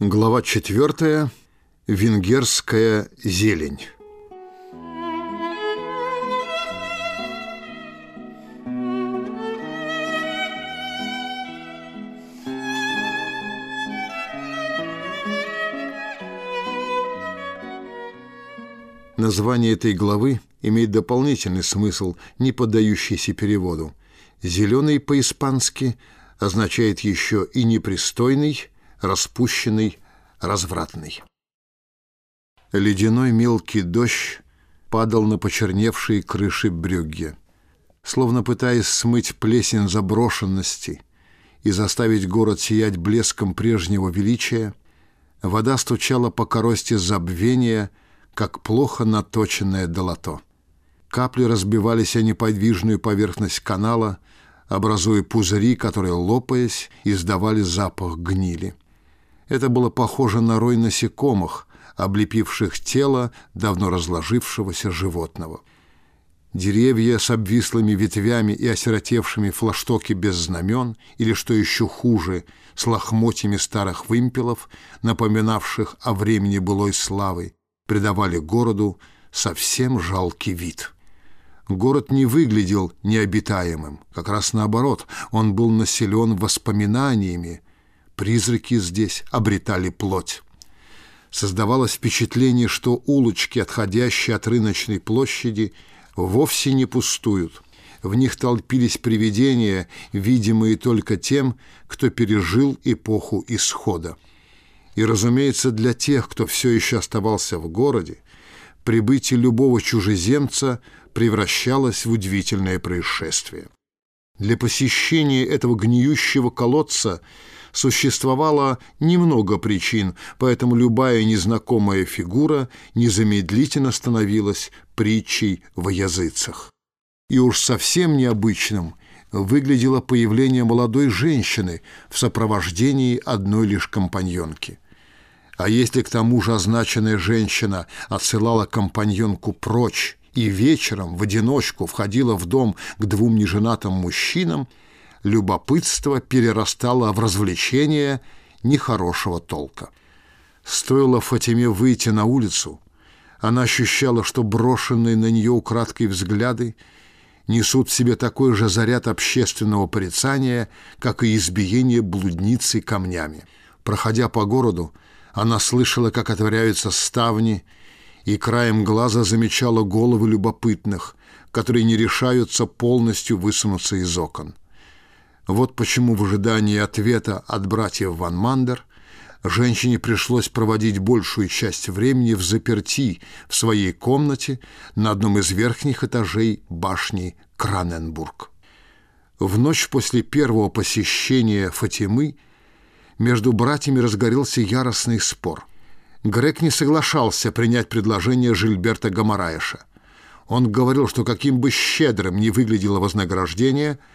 Глава 4. Венгерская зелень. Название этой главы имеет дополнительный смысл, не поддающийся переводу. «Зеленый» по-испански означает еще и непристойный, распущенный, развратный. Ледяной мелкий дождь падал на почерневшие крыши Брюгге. Словно пытаясь смыть плесень заброшенности и заставить город сиять блеском прежнего величия, вода стучала по коросте забвения, как плохо наточенное долото. Капли разбивались о неподвижную поверхность канала, образуя пузыри, которые, лопаясь, издавали запах гнили. Это было похоже на рой насекомых, облепивших тело давно разложившегося животного. Деревья с обвислыми ветвями и осиротевшими флаштоки без знамен, или, что еще хуже, с лохмотьями старых вымпелов, напоминавших о времени былой славы, придавали городу совсем жалкий вид. Город не выглядел необитаемым, как раз наоборот, он был населен воспоминаниями, Призраки здесь обретали плоть. Создавалось впечатление, что улочки, отходящие от рыночной площади, вовсе не пустуют. В них толпились привидения, видимые только тем, кто пережил эпоху исхода. И, разумеется, для тех, кто все еще оставался в городе, прибытие любого чужеземца превращалось в удивительное происшествие. Для посещения этого гниющего колодца – существовало немного причин, поэтому любая незнакомая фигура незамедлительно становилась притчей в языцах. И уж совсем необычным выглядело появление молодой женщины в сопровождении одной лишь компаньонки. А если к тому же означенная женщина отсылала компаньонку прочь и вечером в одиночку входила в дом к двум неженатым мужчинам, любопытство перерастало в развлечение нехорошего толка. Стоило Фатиме выйти на улицу, она ощущала, что брошенные на нее украдкой взгляды несут в себе такой же заряд общественного порицания, как и избиение блудницы камнями. Проходя по городу, она слышала, как отворяются ставни, и краем глаза замечала головы любопытных, которые не решаются полностью высунуться из окон. Вот почему в ожидании ответа от братьев Ван Мандер женщине пришлось проводить большую часть времени в заперти в своей комнате на одном из верхних этажей башни Краненбург. В ночь после первого посещения Фатимы между братьями разгорелся яростный спор. Грег не соглашался принять предложение Жильберта Гамараеша. Он говорил, что каким бы щедрым ни выглядело вознаграждение –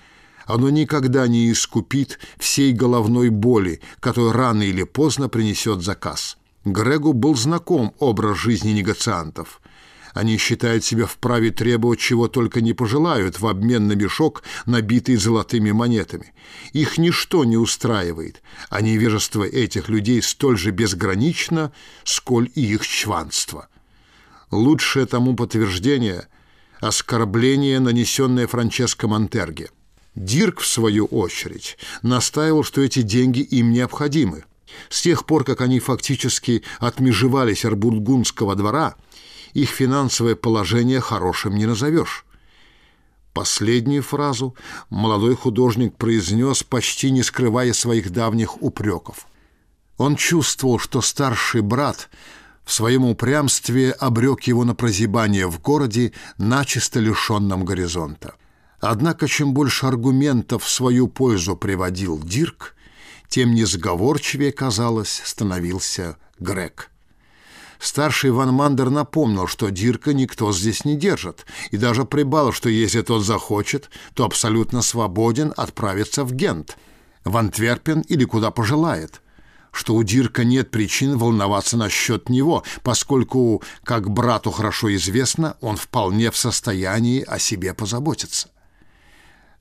оно никогда не искупит всей головной боли, которую рано или поздно принесет заказ. Грегу был знаком образ жизни негациантов. Они считают себя вправе требовать чего только не пожелают в обмен на мешок, набитый золотыми монетами. Их ничто не устраивает, а невежество этих людей столь же безгранично, сколь и их чванство. Лучшее тому подтверждение – оскорбление, нанесенное Франческо Монтерге – Дирк, в свою очередь, настаивал, что эти деньги им необходимы. С тех пор, как они фактически отмежевались от двора, их финансовое положение хорошим не назовешь. Последнюю фразу молодой художник произнес, почти не скрывая своих давних упреков. Он чувствовал, что старший брат в своем упрямстве обрек его на прозябание в городе, начисто лишенном горизонта. Однако, чем больше аргументов в свою пользу приводил Дирк, тем несговорчивее, казалось, становился Грег. Старший Ван Мандер напомнил, что Дирка никто здесь не держит, и даже прибавил, что если тот захочет, то абсолютно свободен отправиться в Гент, в Антверпен или куда пожелает, что у Дирка нет причин волноваться насчет него, поскольку, как брату хорошо известно, он вполне в состоянии о себе позаботиться.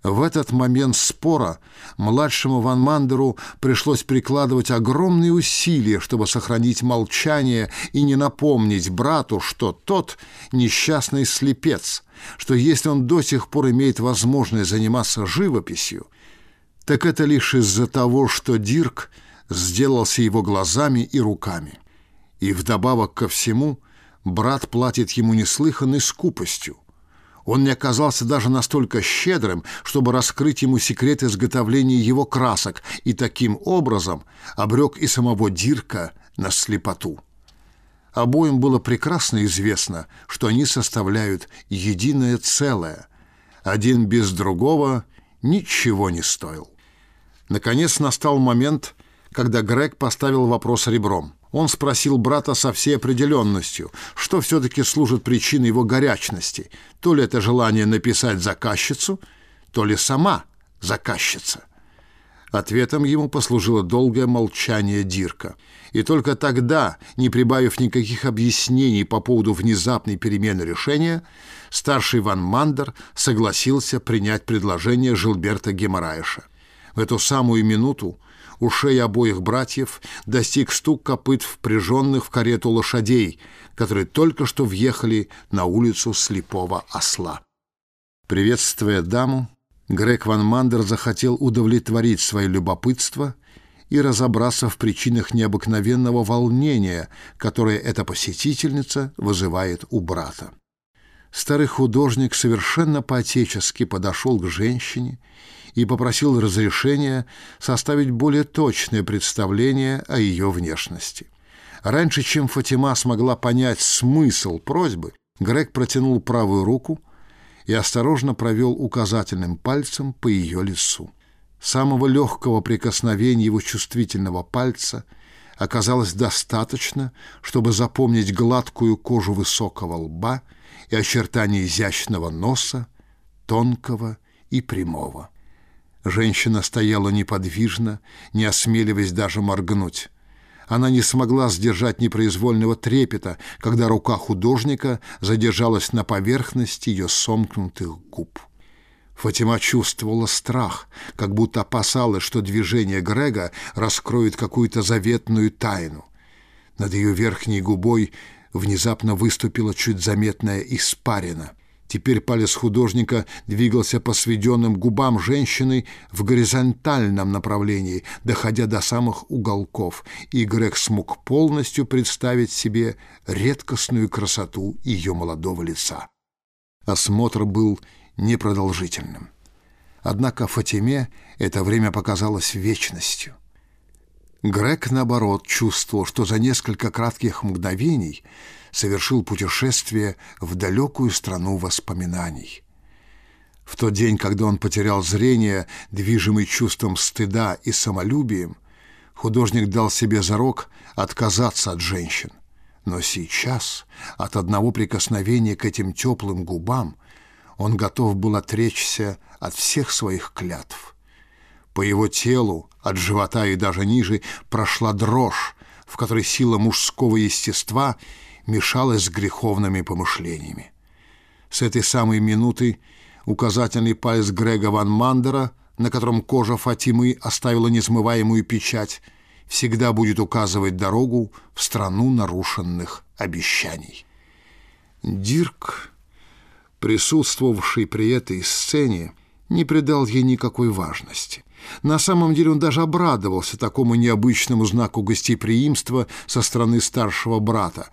В этот момент спора младшему Ван Мандеру пришлось прикладывать огромные усилия, чтобы сохранить молчание и не напомнить брату, что тот несчастный слепец, что если он до сих пор имеет возможность заниматься живописью, так это лишь из-за того, что Дирк сделался его глазами и руками. И вдобавок ко всему брат платит ему неслыханной скупостью – он не оказался даже настолько щедрым, чтобы раскрыть ему секрет изготовления его красок, и таким образом обрек и самого Дирка на слепоту. Обоим было прекрасно известно, что они составляют единое целое. Один без другого ничего не стоил. Наконец настал момент, когда Грег поставил вопрос ребром. Он спросил брата со всей определенностью, что все-таки служит причиной его горячности. То ли это желание написать заказчицу, то ли сама заказчица. Ответом ему послужило долгое молчание Дирка. И только тогда, не прибавив никаких объяснений по поводу внезапной перемены решения, старший Ван Мандер согласился принять предложение Жилберта Гемораиша. В эту самую минуту ушей обоих братьев достиг стук копыт впряженных в карету лошадей, которые только что въехали на улицу слепого осла. Приветствуя даму, Грег Ван Мандер захотел удовлетворить свое любопытство и разобраться в причинах необыкновенного волнения, которое эта посетительница вызывает у брата. Старый художник совершенно по-отечески подошел к женщине и попросил разрешения составить более точное представление о ее внешности. Раньше, чем Фатима смогла понять смысл просьбы, Грег протянул правую руку и осторожно провел указательным пальцем по ее лицу. Самого легкого прикосновения его чувствительного пальца оказалось достаточно, чтобы запомнить гладкую кожу высокого лба и очертания изящного носа, тонкого и прямого. Женщина стояла неподвижно, не осмеливаясь даже моргнуть. Она не смогла сдержать непроизвольного трепета, когда рука художника задержалась на поверхности ее сомкнутых губ. Фатима чувствовала страх, как будто опасалась, что движение Грега раскроет какую-то заветную тайну. Над ее верхней губой внезапно выступила чуть заметная испарина. Теперь палец художника двигался по сведенным губам женщины в горизонтальном направлении, доходя до самых уголков, и Грег смог полностью представить себе редкостную красоту ее молодого лица. Осмотр был непродолжительным. Однако Фатиме это время показалось вечностью. Грег, наоборот, чувствовал, что за несколько кратких мгновений совершил путешествие в далекую страну воспоминаний. В тот день, когда он потерял зрение, движимый чувством стыда и самолюбием, художник дал себе зарок отказаться от женщин. Но сейчас, от одного прикосновения к этим теплым губам, он готов был отречься от всех своих клятв. По его телу, от живота и даже ниже, прошла дрожь, в которой сила мужского естества — мешалось с греховными помышлениями. С этой самой минуты указательный палец Грега Ван Мандера, на котором кожа Фатимы оставила несмываемую печать, всегда будет указывать дорогу в страну нарушенных обещаний. Дирк, присутствовавший при этой сцене, не придал ей никакой важности. На самом деле он даже обрадовался такому необычному знаку гостеприимства со стороны старшего брата.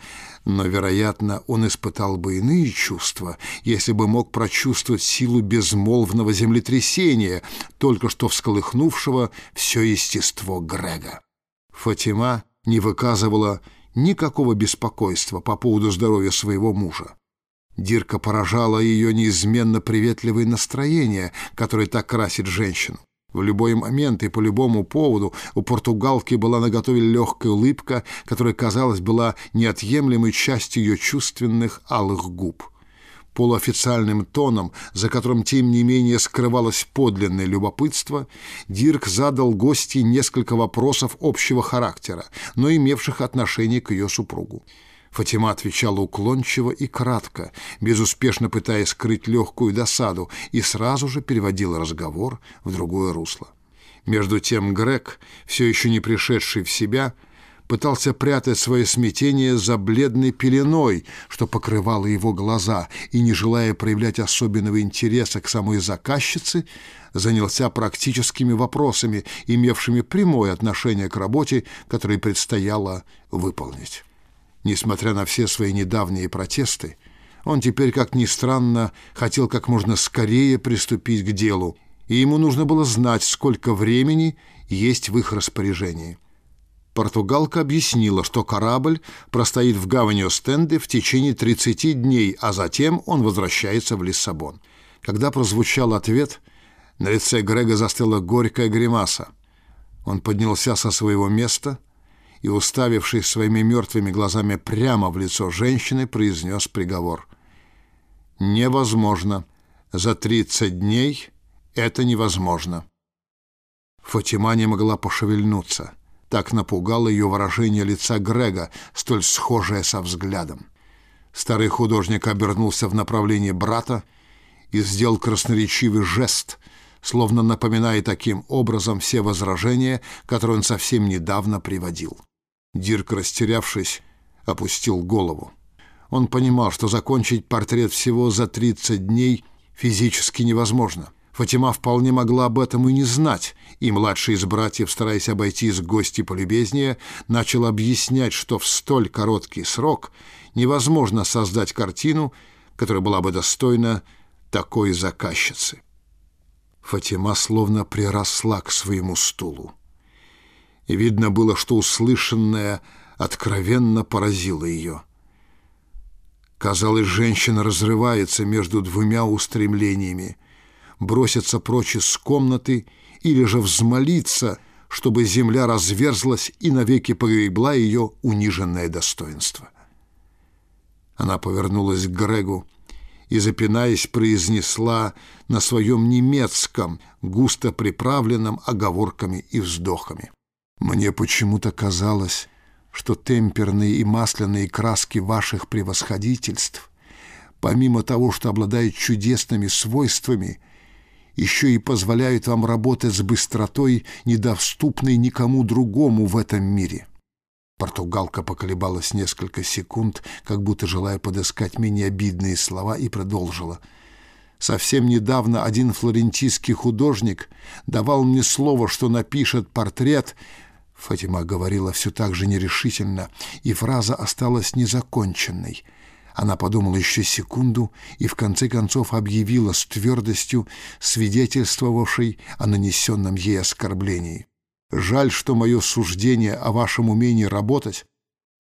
Но, вероятно, он испытал бы иные чувства, если бы мог прочувствовать силу безмолвного землетрясения, только что всколыхнувшего все естество Грега. Фатима не выказывала никакого беспокойства по поводу здоровья своего мужа. Дирка поражала ее неизменно приветливое настроение, которое так красит женщину. В любой момент и по любому поводу у португалки была наготове легкая улыбка, которая, казалось, была неотъемлемой частью ее чувственных алых губ. Полуофициальным тоном, за которым, тем не менее, скрывалось подлинное любопытство, Дирк задал гости несколько вопросов общего характера, но имевших отношение к ее супругу. Фатима отвечала уклончиво и кратко, безуспешно пытаясь скрыть легкую досаду, и сразу же переводила разговор в другое русло. Между тем Грег, все еще не пришедший в себя, пытался прятать свое смятение за бледной пеленой, что покрывало его глаза, и, не желая проявлять особенного интереса к самой заказчице, занялся практическими вопросами, имевшими прямое отношение к работе, которую предстояло выполнить. Несмотря на все свои недавние протесты, он теперь, как ни странно, хотел как можно скорее приступить к делу, и ему нужно было знать, сколько времени есть в их распоряжении. Португалка объяснила, что корабль простоит в гавани Остенды в течение 30 дней, а затем он возвращается в Лиссабон. Когда прозвучал ответ, на лице Грега застыла горькая гримаса. Он поднялся со своего места и, уставившись своими мертвыми глазами прямо в лицо женщины, произнес приговор. «Невозможно. За 30 дней это невозможно». Фатима не могла пошевельнуться — так напугало ее выражение лица Грега, столь схожее со взглядом. Старый художник обернулся в направлении брата и сделал красноречивый жест, словно напоминая таким образом все возражения, которые он совсем недавно приводил. Дирк, растерявшись, опустил голову. Он понимал, что закончить портрет всего за 30 дней физически невозможно. Фатима вполне могла об этом и не знать, и младший из братьев, стараясь обойтись гости полюбезнее, начал объяснять, что в столь короткий срок невозможно создать картину, которая была бы достойна такой заказчицы. Фатима словно приросла к своему стулу. И видно было, что услышанное откровенно поразило ее. Казалось, женщина разрывается между двумя устремлениями — броситься прочь из комнаты или же взмолиться, чтобы земля разверзлась и навеки погребла ее униженное достоинство. Она повернулась к Грегу и, запинаясь, произнесла на своем немецком, густо приправленном оговорками и вздохами. «Мне почему-то казалось, что темперные и масляные краски ваших превосходительств, помимо того, что обладают чудесными свойствами — еще и позволяют вам работать с быстротой, недоступной никому другому в этом мире. Португалка поколебалась несколько секунд, как будто желая подыскать менее обидные слова, и продолжила. «Совсем недавно один флорентийский художник давал мне слово, что напишет портрет...» Фатима говорила все так же нерешительно, и фраза осталась незаконченной — она подумала еще секунду и в конце концов объявила с твердостью, свидетельствовавшей о нанесенном ей оскорблении. «Жаль, что мое суждение о вашем умении работать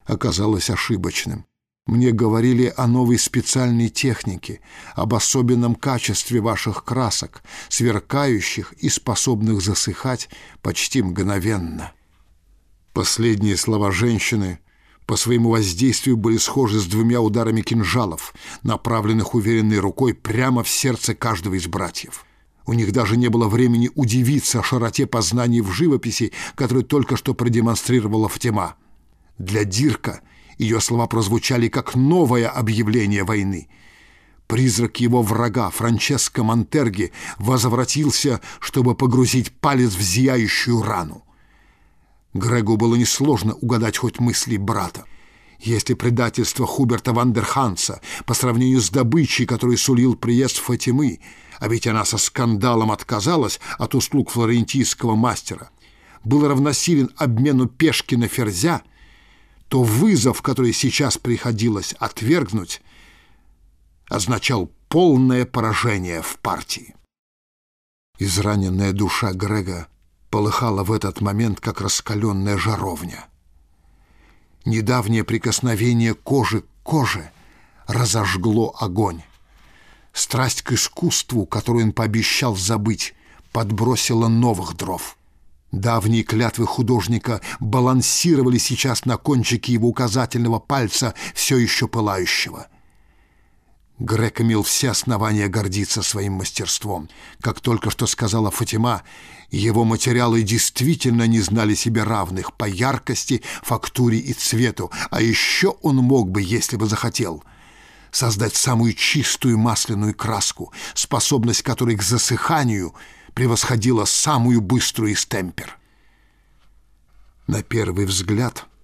оказалось ошибочным. Мне говорили о новой специальной технике, об особенном качестве ваших красок, сверкающих и способных засыхать почти мгновенно». Последние слова женщины по своему воздействию были схожи с двумя ударами кинжалов, направленных уверенной рукой прямо в сердце каждого из братьев. У них даже не было времени удивиться широте познаний в живописи, которую только что продемонстрировала Фатима. Для Дирка ее слова прозвучали как новое объявление войны. Призрак его врага, Франческо Монтерги, возвратился, чтобы погрузить палец в зияющую рану. Грегу было несложно угадать хоть мысли брата. Если предательство Хуберта Вандерханса по сравнению с добычей, которую сулил приезд Фатимы, а ведь она со скандалом отказалась от услуг флорентийского мастера, был равносилен обмену пешки на ферзя, то вызов, который сейчас приходилось отвергнуть, означал полное поражение в партии. Израненная душа Грега полыхала в этот момент, как раскаленная жаровня. Недавнее прикосновение кожи к коже разожгло огонь. Страсть к искусству, которую он пообещал забыть, подбросила новых дров. Давние клятвы художника балансировали сейчас на кончике его указательного пальца, все еще пылающего. Грек имел все основания гордиться своим мастерством. Как только что сказала Фатима, его материалы действительно не знали себе равных по яркости, фактуре и цвету, а еще он мог бы, если бы захотел, создать самую чистую масляную краску, способность которой к засыханию превосходила самую быструю из темпер. На первый взгляд —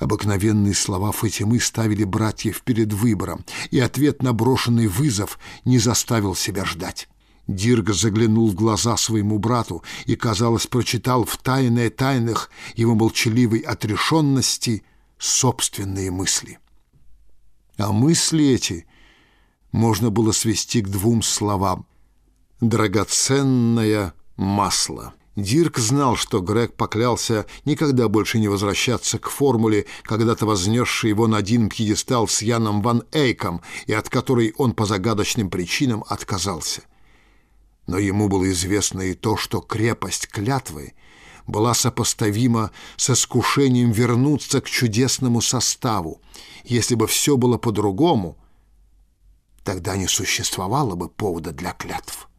Обыкновенные слова Фатимы ставили братьев перед выбором, и ответ на брошенный вызов не заставил себя ждать. Дирга заглянул в глаза своему брату и, казалось, прочитал в тайное тайнах его молчаливой отрешенности собственные мысли. А мысли эти можно было свести к двум словам «драгоценное масло». Дирк знал, что Грег поклялся никогда больше не возвращаться к формуле, когда-то вознесшей его на один пьедестал с Яном Ван Эйком, и от которой он по загадочным причинам отказался. Но ему было известно и то, что крепость клятвы была сопоставима с искушением вернуться к чудесному составу. Если бы все было по-другому, тогда не существовало бы повода для клятв.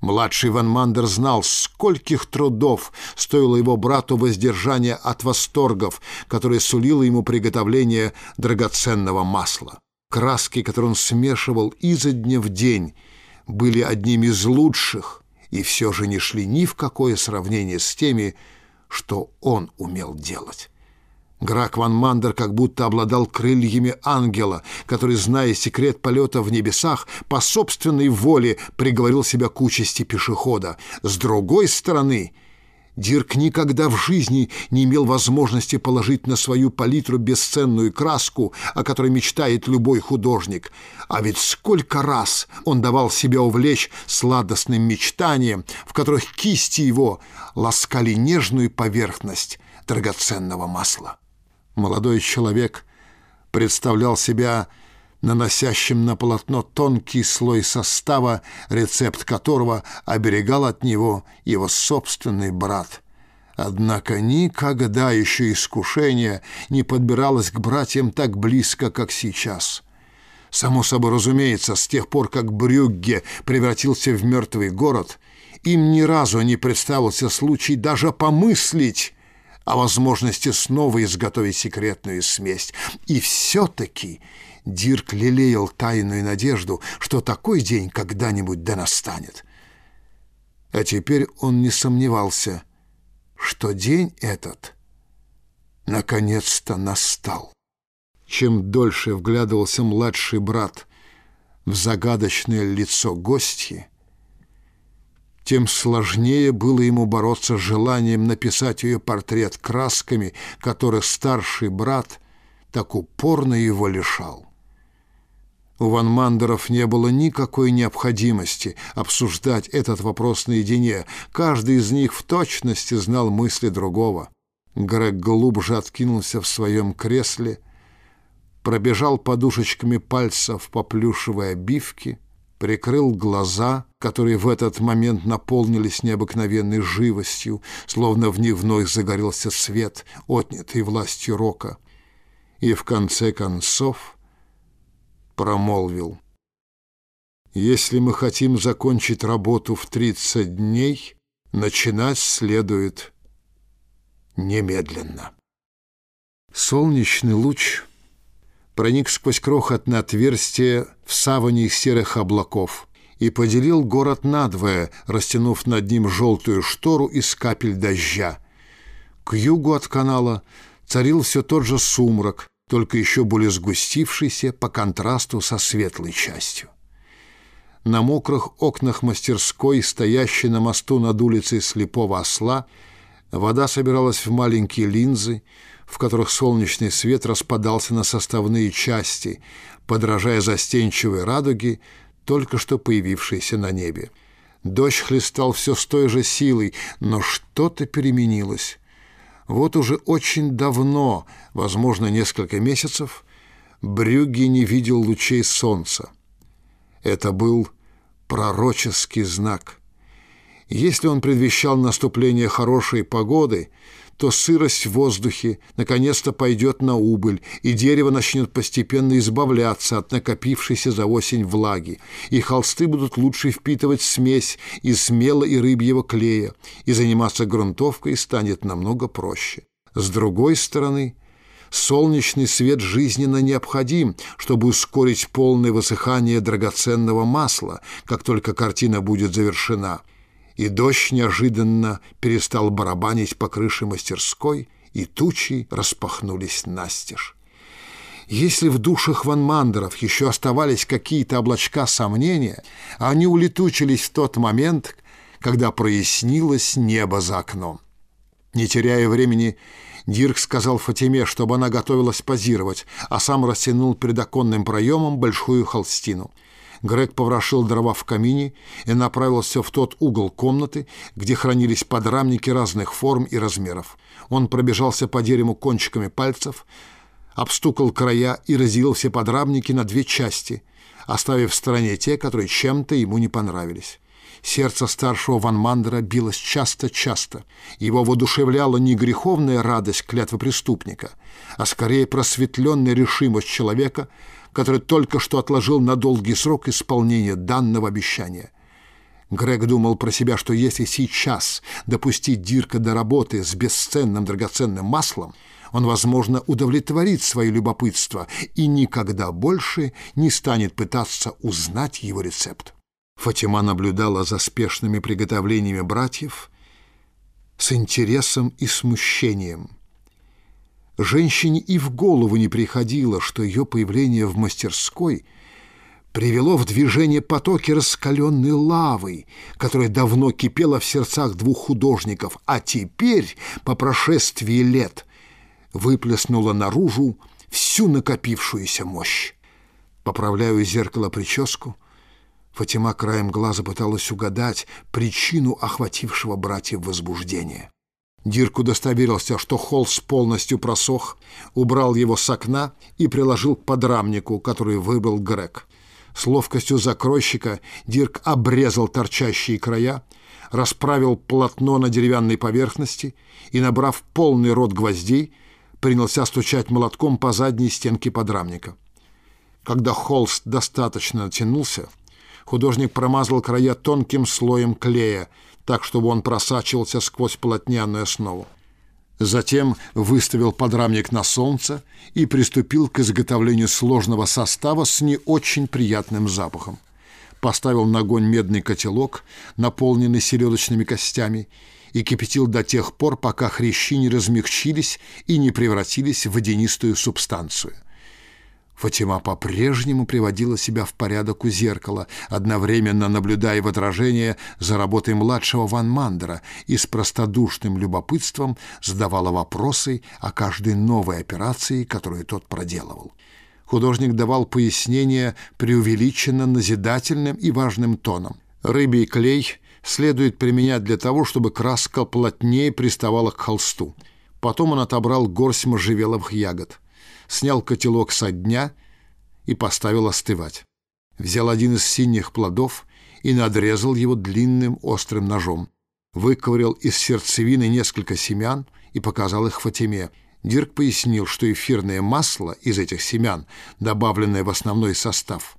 Младший Ван Мандер знал, скольких трудов стоило его брату воздержание от восторгов, которые сулило ему приготовление драгоценного масла. Краски, которые он смешивал изо дня в день, были одними из лучших и все же не шли ни в какое сравнение с теми, что он умел делать. Грак Ван Мандер как будто обладал крыльями ангела, который, зная секрет полета в небесах, по собственной воле приговорил себя к участи пешехода. С другой стороны, Дирк никогда в жизни не имел возможности положить на свою палитру бесценную краску, о которой мечтает любой художник. А ведь сколько раз он давал себя увлечь сладостным мечтанием, в которых кисти его ласкали нежную поверхность драгоценного масла. Молодой человек представлял себя наносящим на полотно тонкий слой состава, рецепт которого оберегал от него его собственный брат. Однако никогда еще искушение не подбиралось к братьям так близко, как сейчас. Само собой разумеется, с тех пор, как Брюгге превратился в мертвый город, им ни разу не представился случай даже помыслить о возможности снова изготовить секретную смесь. И все-таки Дирк лелеял тайную надежду, что такой день когда-нибудь да настанет. А теперь он не сомневался, что день этот наконец-то настал. Чем дольше вглядывался младший брат в загадочное лицо гостьи, тем сложнее было ему бороться с желанием написать ее портрет красками, которых старший брат так упорно его лишал. У Ван Мандеров не было никакой необходимости обсуждать этот вопрос наедине. Каждый из них в точности знал мысли другого. Грег глубже откинулся в своем кресле, пробежал подушечками пальцев по плюшевой обивке — прикрыл глаза, которые в этот момент наполнились необыкновенной живостью, словно в них вновь загорелся свет, отнятый властью рока, и в конце концов промолвил. «Если мы хотим закончить работу в 30 дней, начинать следует немедленно». Солнечный луч — проник сквозь крохотное отверстие в саване серых облаков и поделил город надвое, растянув над ним желтую штору из капель дождя. К югу от канала царил все тот же сумрак, только еще более сгустившийся по контрасту со светлой частью. На мокрых окнах мастерской, стоящей на мосту над улицей Слепого Осла, вода собиралась в маленькие линзы, в которых солнечный свет распадался на составные части, подражая застенчивой радуге, только что появившейся на небе. Дождь хлестал все с той же силой, но что-то переменилось. Вот уже очень давно, возможно, несколько месяцев, Брюгге не видел лучей солнца. Это был пророческий знак. Если он предвещал наступление хорошей погоды, то сырость в воздухе наконец-то пойдет на убыль, и дерево начнет постепенно избавляться от накопившейся за осень влаги, и холсты будут лучше впитывать смесь из смела и рыбьего клея, и заниматься грунтовкой станет намного проще. С другой стороны, солнечный свет жизненно необходим, чтобы ускорить полное высыхание драгоценного масла, как только картина будет завершена – и дождь неожиданно перестал барабанить по крыше мастерской, и тучи распахнулись настежь. Если в душах Ван Мандеров еще оставались какие-то облачка сомнения, они улетучились в тот момент, когда прояснилось небо за окном. Не теряя времени, Дирк сказал Фатиме, чтобы она готовилась позировать, а сам растянул перед оконным проемом большую холстину — Грег поворошил дрова в камине и направился в тот угол комнаты, где хранились подрамники разных форм и размеров. Он пробежался по дереву кончиками пальцев, обстукал края и разделил все подрамники на две части, оставив в стороне те, которые чем-то ему не понравились. Сердце старшего Ван Мандера билось часто-часто. Его воодушевляла не греховная радость клятвы преступника, а скорее просветленная решимость человека — который только что отложил на долгий срок исполнения данного обещания. Грег думал про себя, что если сейчас допустить Дирка до работы с бесценным драгоценным маслом, он, возможно, удовлетворит свое любопытство и никогда больше не станет пытаться узнать его рецепт. Фатима наблюдала за спешными приготовлениями братьев с интересом и смущением – Женщине и в голову не приходило, что ее появление в мастерской привело в движение потоки раскаленной лавы, которая давно кипела в сердцах двух художников, а теперь, по прошествии лет, выплеснула наружу всю накопившуюся мощь. Поправляю зеркало прическу, Фатима краем глаза пыталась угадать причину охватившего братьев возбуждения. Дирк удостоверился, что холст полностью просох, убрал его с окна и приложил к подрамнику, который выбрал Грег. С ловкостью закройщика Дирк обрезал торчащие края, расправил полотно на деревянной поверхности и, набрав полный рот гвоздей, принялся стучать молотком по задней стенке подрамника. Когда холст достаточно натянулся, художник промазал края тонким слоем клея, так, чтобы он просачивался сквозь полотняную основу. Затем выставил подрамник на солнце и приступил к изготовлению сложного состава с не очень приятным запахом. Поставил на огонь медный котелок, наполненный селедочными костями, и кипятил до тех пор, пока хрящи не размягчились и не превратились в водянистую субстанцию – Фатима по-прежнему приводила себя в порядок у зеркала, одновременно наблюдая в отражение за работой младшего Ван Мандера и с простодушным любопытством задавала вопросы о каждой новой операции, которую тот проделывал. Художник давал пояснения преувеличенно назидательным и важным тоном. Рыбий клей следует применять для того, чтобы краска плотнее приставала к холсту. Потом он отобрал горсть можжевеловых ягод снял котелок со дня и поставил остывать. Взял один из синих плодов и надрезал его длинным острым ножом. Выковырял из сердцевины несколько семян и показал их Фатиме. Дирк пояснил, что эфирное масло из этих семян, добавленное в основной состав,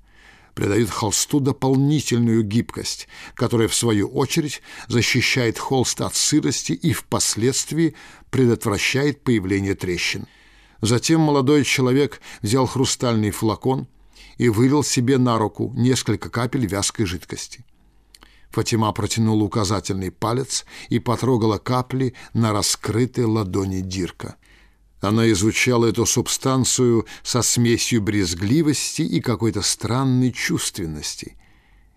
придает холсту дополнительную гибкость, которая, в свою очередь, защищает холст от сырости и впоследствии предотвращает появление трещин. Затем молодой человек взял хрустальный флакон и вылил себе на руку несколько капель вязкой жидкости. Фатима протянула указательный палец и потрогала капли на раскрытой ладони Дирка. Она изучала эту субстанцию со смесью брезгливости и какой-то странной чувственности.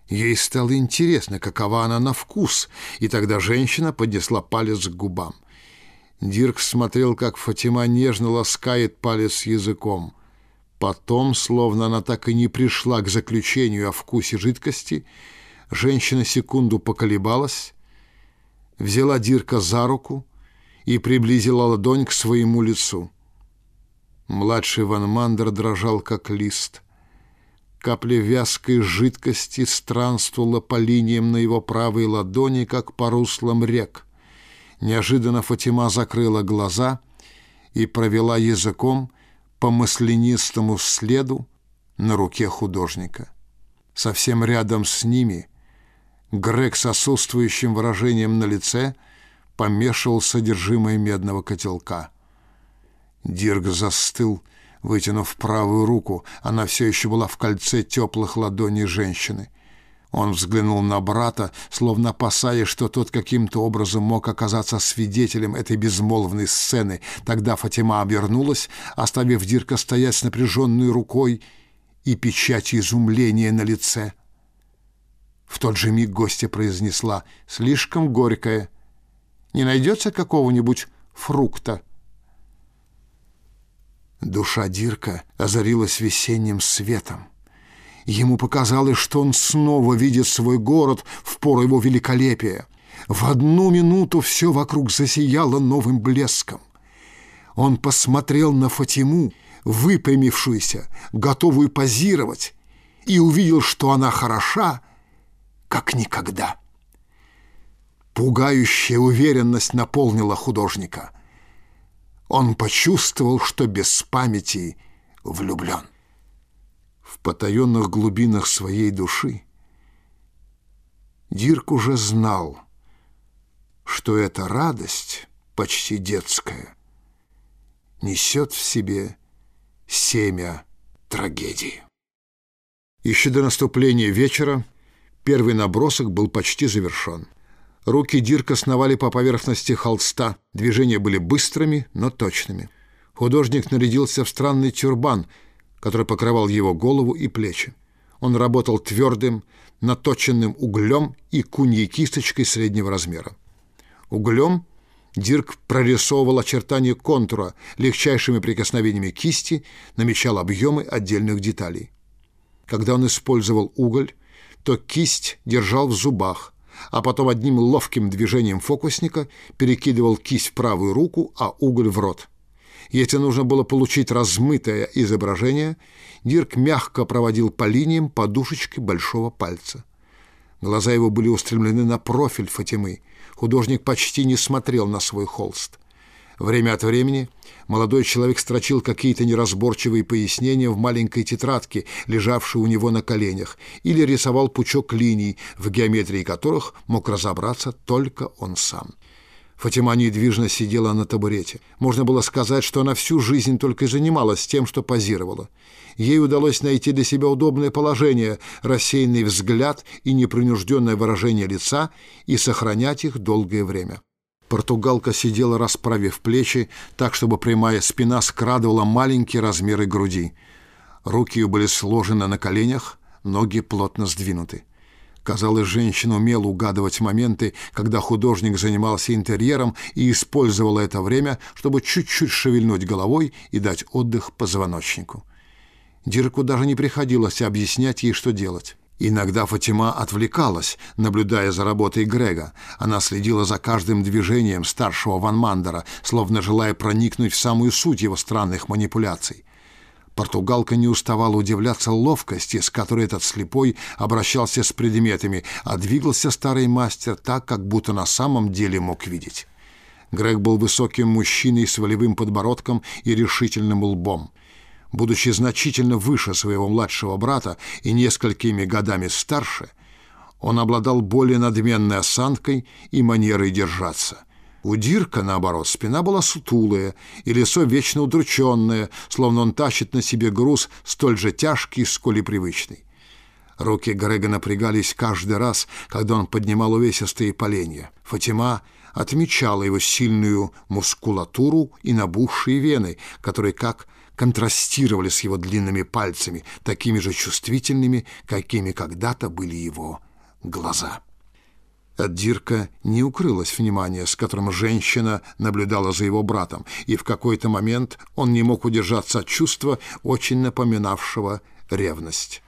Ей стало интересно, какова она на вкус, и тогда женщина поднесла палец к губам. Дирк смотрел, как Фатима нежно ласкает палец языком. Потом, словно она так и не пришла к заключению о вкусе жидкости, женщина секунду поколебалась, взяла Дирка за руку и приблизила ладонь к своему лицу. Младший Ван Мандер дрожал, как лист. Капля вязкой жидкости странствовала по линиям на его правой ладони, как по руслам рек. Неожиданно Фатима закрыла глаза и провела языком по маслянистому следу на руке художника. Совсем рядом с ними Грег с отсутствующим выражением на лице помешивал содержимое медного котелка. Дирк застыл, вытянув правую руку. Она все еще была в кольце теплых ладоней женщины. Он взглянул на брата, словно опасаясь, что тот каким-то образом мог оказаться свидетелем этой безмолвной сцены. Тогда Фатима обернулась, оставив Дирка стоять с напряженной рукой и печатью изумления на лице. В тот же миг гостья произнесла «Слишком горькое. Не найдется какого-нибудь фрукта?» Душа Дирка озарилась весенним светом. Ему показалось, что он снова видит свой город в пору его великолепия. В одну минуту все вокруг засияло новым блеском. Он посмотрел на Фатиму, выпрямившуюся, готовую позировать, и увидел, что она хороша, как никогда. Пугающая уверенность наполнила художника. Он почувствовал, что без памяти влюблен в потаенных глубинах своей души, Дирк уже знал, что эта радость, почти детская, несет в себе семя трагедии. Еще до наступления вечера первый набросок был почти завершен. Руки Дирка сновали по поверхности холста. Движения были быстрыми, но точными. Художник нарядился в странный тюрбан — который покрывал его голову и плечи. Он работал твердым, наточенным углем и куньей кисточкой среднего размера. Углем Дирк прорисовывал очертания контура, легчайшими прикосновениями кисти намечал объемы отдельных деталей. Когда он использовал уголь, то кисть держал в зубах, а потом одним ловким движением фокусника перекидывал кисть в правую руку, а уголь в рот – если нужно было получить размытое изображение, Дирк мягко проводил по линиям подушечкой большого пальца. Глаза его были устремлены на профиль Фатимы. Художник почти не смотрел на свой холст. Время от времени молодой человек строчил какие-то неразборчивые пояснения в маленькой тетрадке, лежавшей у него на коленях, или рисовал пучок линий, в геометрии которых мог разобраться только он сам. Фатима недвижно сидела на табурете. Можно было сказать, что она всю жизнь только и занималась тем, что позировала. Ей удалось найти для себя удобное положение, рассеянный взгляд и непринужденное выражение лица и сохранять их долгое время. Португалка сидела, расправив плечи, так, чтобы прямая спина скрадывала маленькие размеры груди. Руки ее были сложены на коленях, ноги плотно сдвинуты. Казалось, женщина умела угадывать моменты, когда художник занимался интерьером и использовала это время, чтобы чуть-чуть шевельнуть головой и дать отдых позвоночнику. Дирку даже не приходилось объяснять ей, что делать. Иногда Фатима отвлекалась, наблюдая за работой Грега. Она следила за каждым движением старшего Ван Мандера, словно желая проникнуть в самую суть его странных манипуляций. Португалка не уставала удивляться ловкости, с которой этот слепой обращался с предметами, а двигался старый мастер так, как будто на самом деле мог видеть. Грег был высоким мужчиной с волевым подбородком и решительным лбом. Будучи значительно выше своего младшего брата и несколькими годами старше, он обладал более надменной осанкой и манерой держаться — у Дирка, наоборот, спина была сутулая, и лицо вечно удрученное, словно он тащит на себе груз столь же тяжкий, сколь и привычный. Руки Грега напрягались каждый раз, когда он поднимал увесистые поленья. Фатима отмечала его сильную мускулатуру и набухшие вены, которые как контрастировали с его длинными пальцами, такими же чувствительными, какими когда-то были его глаза. От Дирка не укрылось внимание, с которым женщина наблюдала за его братом, и в какой-то момент он не мог удержаться от чувства, очень напоминавшего ревность.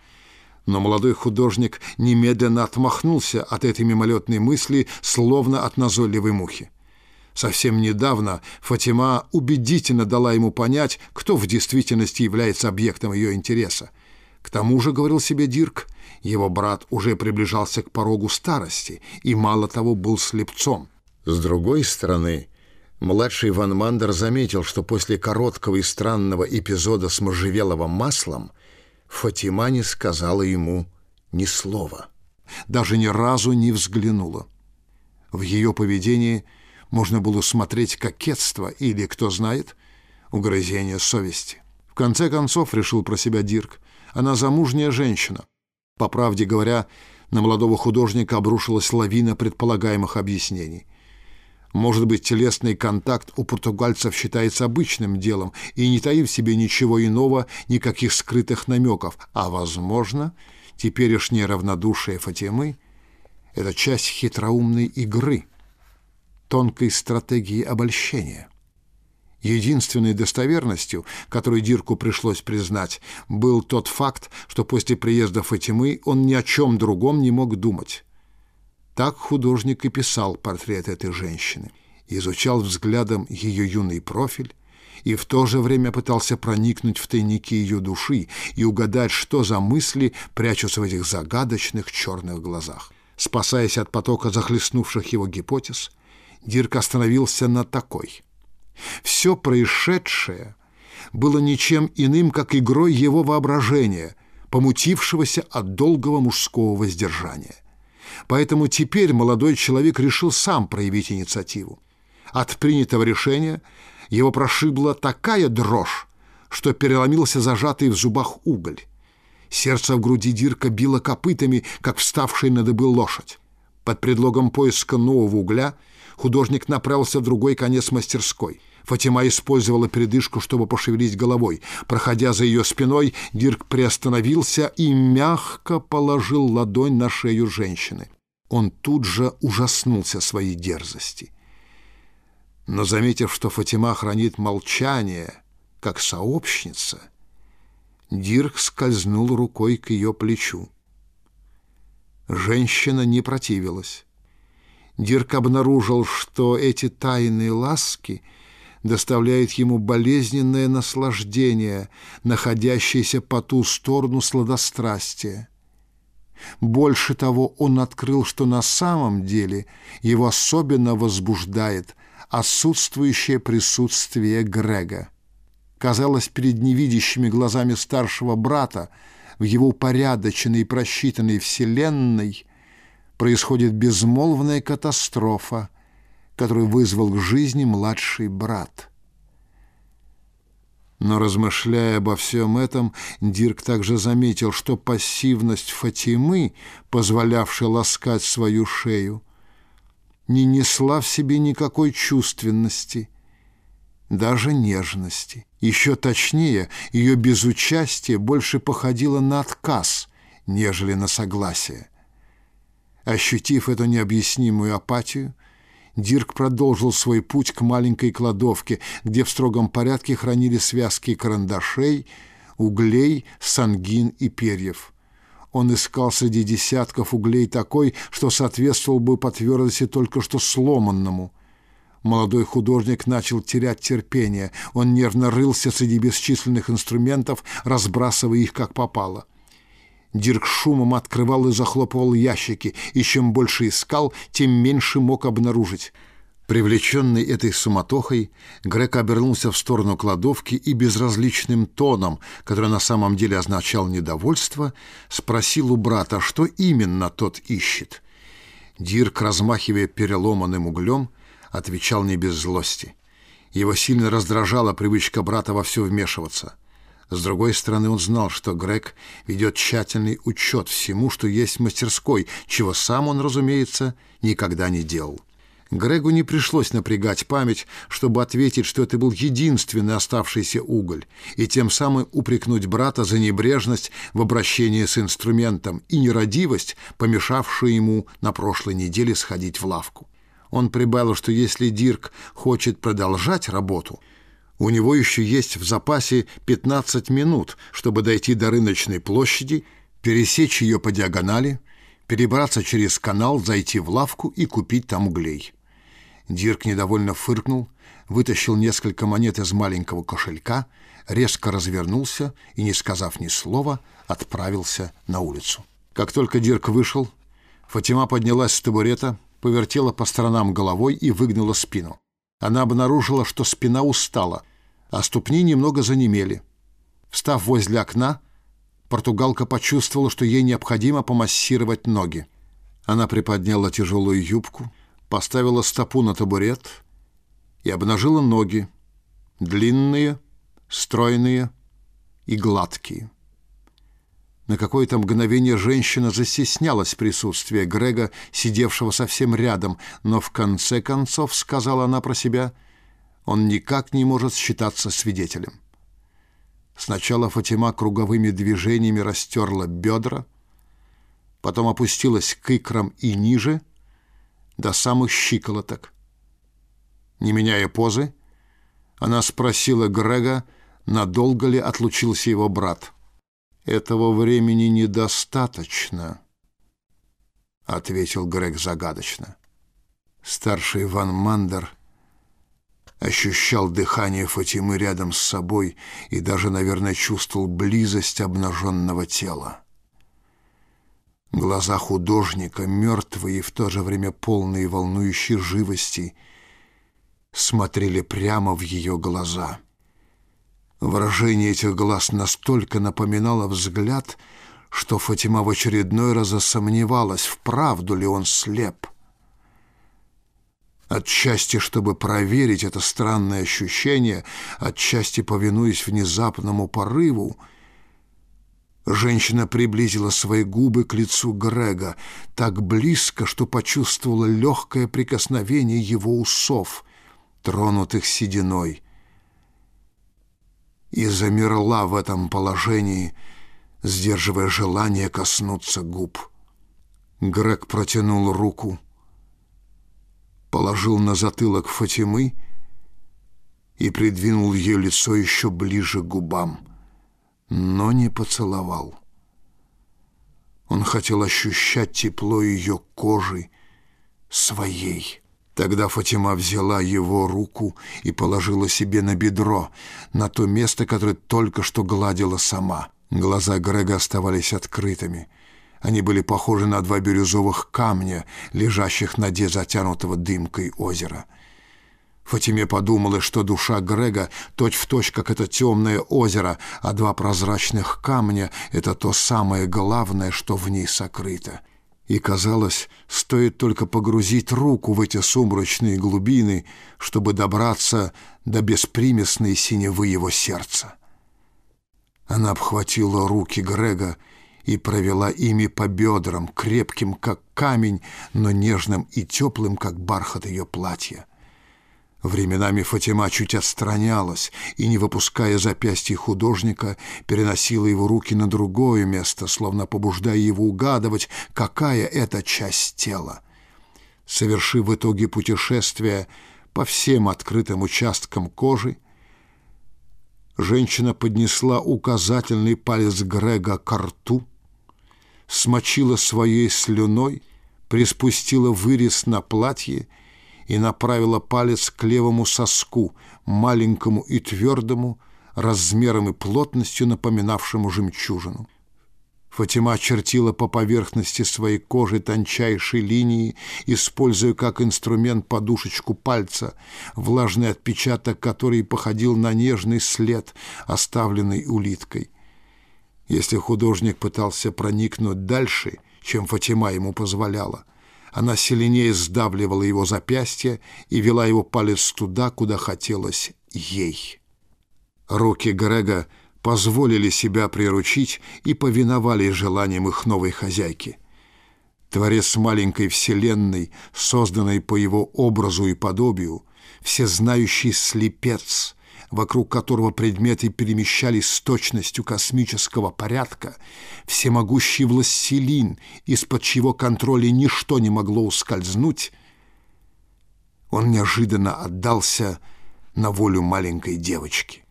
Но молодой художник немедленно отмахнулся от этой мимолетной мысли, словно от назойливой мухи. Совсем недавно Фатима убедительно дала ему понять, кто в действительности является объектом ее интереса. К тому же, говорил себе Дирк, его брат уже приближался к порогу старости и, мало того, был слепцом. С другой стороны, младший Ван Мандер заметил, что после короткого и странного эпизода с можжевеловым маслом Фатима не сказала ему ни слова, даже ни разу не взглянула. В ее поведении можно было смотреть кокетство или, кто знает, угрызение совести. Конце концов, решил про себя Дирк, она замужняя женщина. По правде говоря, на молодого художника обрушилась лавина предполагаемых объяснений. Может быть, телесный контакт у португальцев считается обычным делом и не таит в себе ничего иного, никаких скрытых намеков, а, возможно, теперешнее равнодушие Фатимы — это часть хитроумной игры, тонкой стратегии обольщения — Единственной достоверностью, которую Дирку пришлось признать, был тот факт, что после приезда Фатимы он ни о чем другом не мог думать. Так художник и писал портрет этой женщины, изучал взглядом ее юный профиль и в то же время пытался проникнуть в тайники ее души и угадать, что за мысли прячутся в этих загадочных черных глазах. Спасаясь от потока захлестнувших его гипотез, Дирк остановился на такой — все происшедшее было ничем иным, как игрой его воображения, помутившегося от долгого мужского воздержания. Поэтому теперь молодой человек решил сам проявить инициативу. От принятого решения его прошибла такая дрожь, что переломился зажатый в зубах уголь. Сердце в груди Дирка било копытами, как вставшая на дыбы лошадь. Под предлогом поиска нового угля художник направился в другой конец мастерской. Фатима использовала передышку, чтобы пошевелить головой. Проходя за ее спиной, Дирк приостановился и мягко положил ладонь на шею женщины. Он тут же ужаснулся своей дерзости. Но, заметив, что Фатима хранит молчание, как сообщница, Дирк скользнул рукой к ее плечу. Женщина не противилась. Дирк обнаружил, что эти тайные ласки — доставляет ему болезненное наслаждение, находящееся по ту сторону сладострастия. Больше того, он открыл, что на самом деле его особенно возбуждает отсутствующее присутствие Грега. Казалось, перед невидящими глазами старшего брата в его упорядоченной и просчитанной вселенной происходит безмолвная катастрофа, который вызвал к жизни младший брат. Но размышляя обо всем этом, Дирк также заметил, что пассивность Фатимы, позволявшая ласкать свою шею, не несла в себе никакой чувственности, даже нежности. Еще точнее, ее безучастие больше походило на отказ, нежели на согласие. Ощутив эту необъяснимую апатию, Дирк продолжил свой путь к маленькой кладовке, где в строгом порядке хранили связки карандашей, углей, сангин и перьев. Он искал среди десятков углей такой, что соответствовал бы по твердости только что сломанному. Молодой художник начал терять терпение. Он нервно рылся среди бесчисленных инструментов, разбрасывая их как попало. — Дирк шумом открывал и захлопывал ящики, и чем больше искал, тем меньше мог обнаружить. Привлеченный этой суматохой, Грек обернулся в сторону кладовки и безразличным тоном, который на самом деле означал недовольство, спросил у брата, что именно тот ищет. Дирк, размахивая переломанным углем, отвечал не без злости. Его сильно раздражала привычка брата во все вмешиваться — с другой стороны, он знал, что Грег ведет тщательный учет всему, что есть в мастерской, чего сам он, разумеется, никогда не делал. Грегу не пришлось напрягать память, чтобы ответить, что это был единственный оставшийся уголь, и тем самым упрекнуть брата за небрежность в обращении с инструментом и нерадивость, помешавшую ему на прошлой неделе сходить в лавку. Он прибавил, что если Дирк хочет продолжать работу — у него еще есть в запасе 15 минут, чтобы дойти до рыночной площади, пересечь ее по диагонали, перебраться через канал, зайти в лавку и купить там углей. Дирк недовольно фыркнул, вытащил несколько монет из маленького кошелька, резко развернулся и, не сказав ни слова, отправился на улицу. Как только Дирк вышел, Фатима поднялась с табурета, повертела по сторонам головой и выгнула спину. Она обнаружила, что спина устала, а ступни немного занемели. Встав возле окна, португалка почувствовала, что ей необходимо помассировать ноги. Она приподняла тяжелую юбку, поставила стопу на табурет и обнажила ноги, длинные, стройные и гладкие. На какое-то мгновение женщина застеснялась присутствия Грега, сидевшего совсем рядом, но в конце концов, сказала она про себя, он никак не может считаться свидетелем. Сначала Фатима круговыми движениями растерла бедра, потом опустилась к икрам и ниже, до самых щиколоток. Не меняя позы, она спросила Грега, надолго ли отлучился его брат. «Этого времени недостаточно», — ответил Грег загадочно. Старший Ван Мандер ощущал дыхание Фатимы рядом с собой и даже, наверное, чувствовал близость обнаженного тела. Глаза художника, мертвые и в то же время полные волнующей живости, смотрели прямо в ее глаза. Выражение этих глаз настолько напоминало взгляд, что Фатима в очередной раз засомневалась, вправду ли он слеп. Отчасти, чтобы проверить это странное ощущение, отчасти повинуясь внезапному порыву, Женщина приблизила свои губы к лицу Грега так близко, что почувствовала легкое прикосновение его усов, тронутых сединой, и замерла в этом положении, сдерживая желание коснуться губ. Грег протянул руку, положил на затылок Фатимы и придвинул ее лицо еще ближе к губам — но не поцеловал. Он хотел ощущать тепло ее кожи своей. Тогда Фатима взяла его руку и положила себе на бедро, на то место, которое только что гладила сама. Глаза Грега оставались открытыми. Они были похожи на два бирюзовых камня, лежащих на дне затянутого дымкой озера. Фатиме подумала, что душа Грега точь-в-точь, точь, как это темное озеро, а два прозрачных камня — это то самое главное, что в ней сокрыто. И, казалось, стоит только погрузить руку в эти сумрачные глубины, чтобы добраться до беспримесной синевы его сердца. Она обхватила руки Грега и провела ими по бедрам, крепким, как камень, но нежным и теплым, как бархат ее платья. Временами Фатима чуть отстранялась и, не выпуская запястья художника, переносила его руки на другое место, словно побуждая его угадывать, какая это часть тела. Совершив в итоге путешествия по всем открытым участкам кожи, женщина поднесла указательный палец Грега к рту, смочила своей слюной, приспустила вырез на платье и направила палец к левому соску, маленькому и твердому, размером и плотностью напоминавшему жемчужину. Фатима очертила по поверхности своей кожи тончайшие линии, используя как инструмент подушечку пальца, влажный отпечаток который походил на нежный след, оставленный улиткой. Если художник пытался проникнуть дальше, чем Фатима ему позволяла, она сильнее сдавливала его запястье и вела его палец туда, куда хотелось ей. Руки Грега позволили себя приручить и повиновались желаниям их новой хозяйки. Творец маленькой вселенной, созданной по его образу и подобию, всезнающий слепец, вокруг которого предметы перемещались с точностью космического порядка, всемогущий властелин, из-под чьего контроля ничто не могло ускользнуть, он неожиданно отдался на волю маленькой девочки.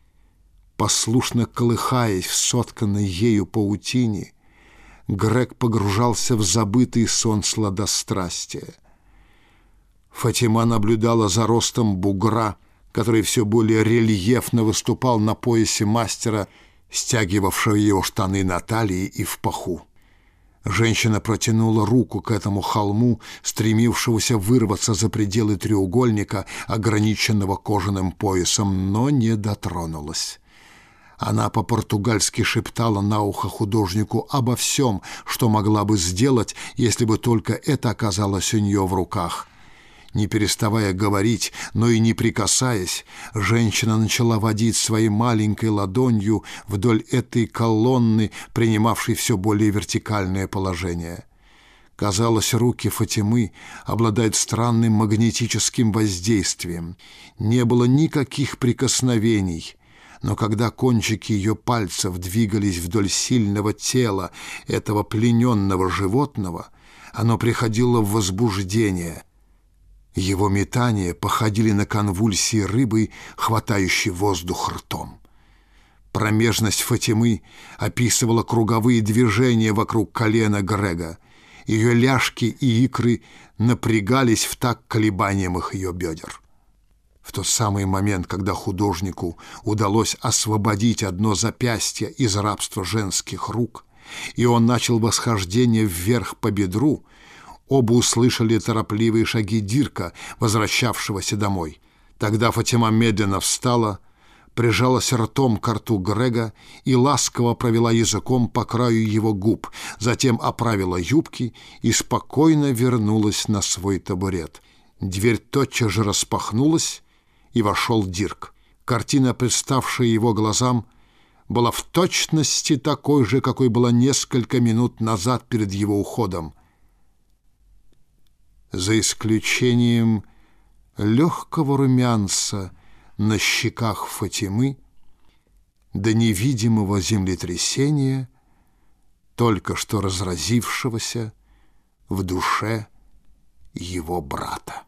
Послушно колыхаясь в сотканной ею паутине, Грег погружался в забытый сон сладострастия. Фатима наблюдала за ростом бугра — который все более рельефно выступал на поясе мастера, стягивавшего его штаны на талии и в паху. Женщина протянула руку к этому холму, стремившегося вырваться за пределы треугольника, ограниченного кожаным поясом, но не дотронулась. Она по-португальски шептала на ухо художнику обо всем, что могла бы сделать, если бы только это оказалось у нее в руках — не переставая говорить, но и не прикасаясь, женщина начала водить своей маленькой ладонью вдоль этой колонны, принимавшей все более вертикальное положение. Казалось, руки Фатимы обладают странным магнетическим воздействием. Не было никаких прикосновений — но когда кончики ее пальцев двигались вдоль сильного тела этого плененного животного, оно приходило в возбуждение, его метания походили на конвульсии рыбы, хватающей воздух ртом. Промежность Фатимы описывала круговые движения вокруг колена Грега. Ее ляжки и икры напрягались в так колебаниям их ее бедер. В тот самый момент, когда художнику удалось освободить одно запястье из рабства женских рук, и он начал восхождение вверх по бедру, Оба услышали торопливые шаги Дирка, возвращавшегося домой. Тогда Фатима медленно встала, прижалась ртом к рту Грега и ласково провела языком по краю его губ, затем оправила юбки и спокойно вернулась на свой табурет. Дверь тотчас же распахнулась, и вошел Дирк. Картина, представшая его глазам, была в точности такой же, какой была несколько минут назад перед его уходом — за исключением легкого румянца на щеках Фатимы до невидимого землетрясения, только что разразившегося в душе его брата.